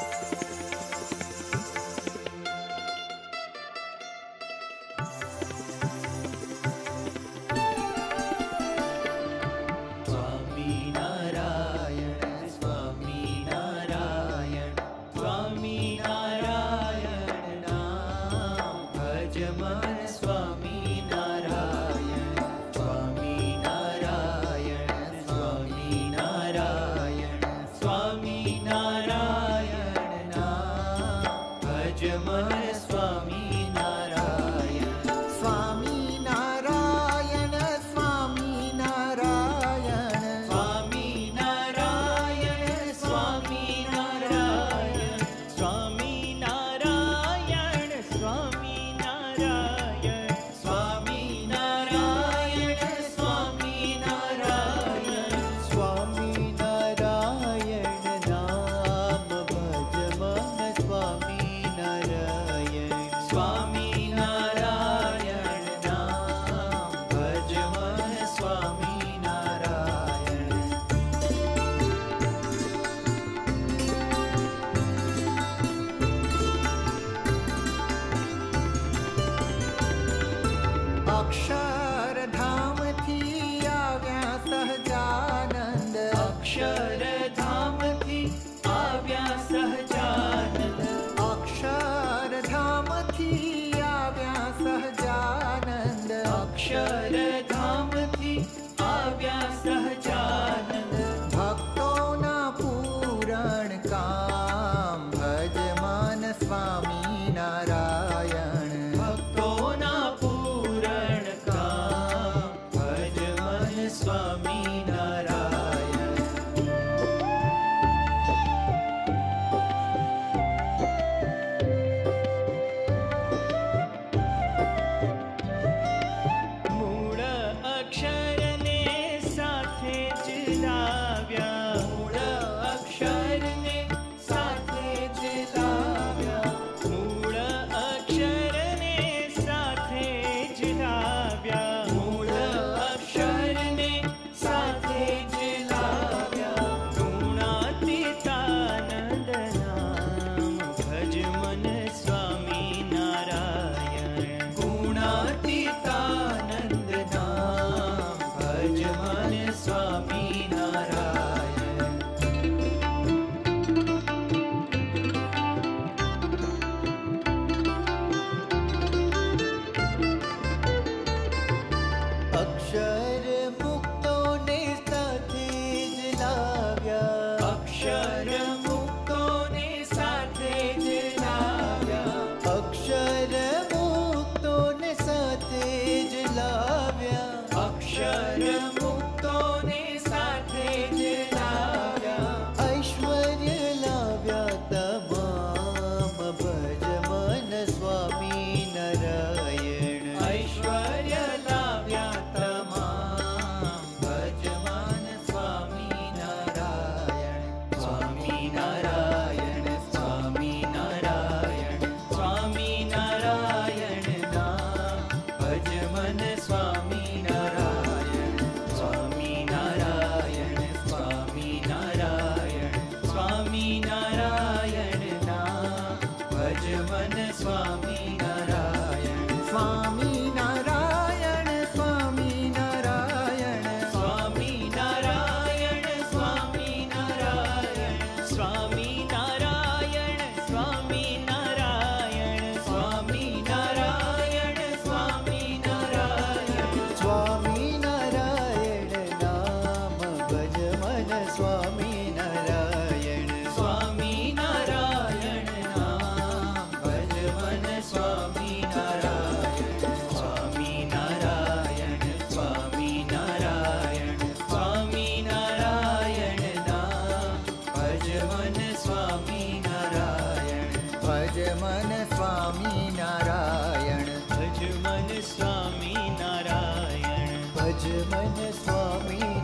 Música अक्षर धाम सहजानन्द। अक्षर धाम सहजानन्द। अक्षर धाम सहजानन्द। अक्षर स्वामी नारायण ना मन स्वामी नारायण। स्वामी नारायण स्वामी नारायण। स्वामी नारायण स्वामी नारायण। स्वामी नारायण स्वामी नारायण। स्वामी नारायण स्वामी नारायण। स्वामी नारायण राम भजमन स्वामी भज मन स्वामी नारायण। भज मन स्वामी नारायण। भज मन स्वामी